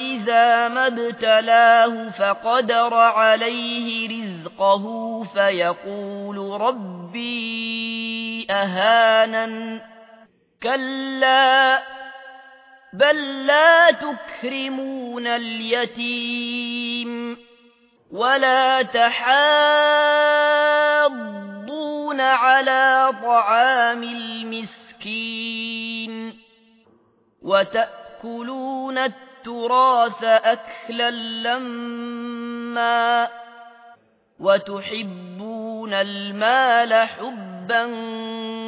إذا ما ابتلاه فقدر عليه رزقه فيقول ربي أهانا كلا بل لا تكرمون اليتيم ولا تحاضون على طعام المسكين وتأكلون التراث أكلا لما وتحبون المال حبا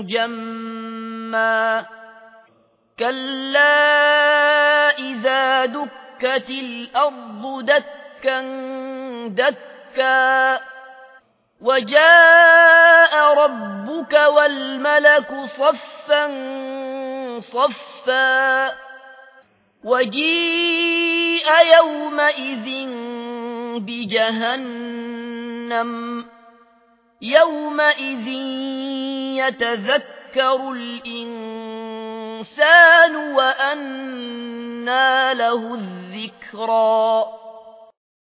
جما كلا إذا دكت الأرض دكا دكا وجاء ربك والملك صفا صفا وجيء يومئذ بجهنم. يومئذ يتذكر الإنسان وأنى له الذكرى.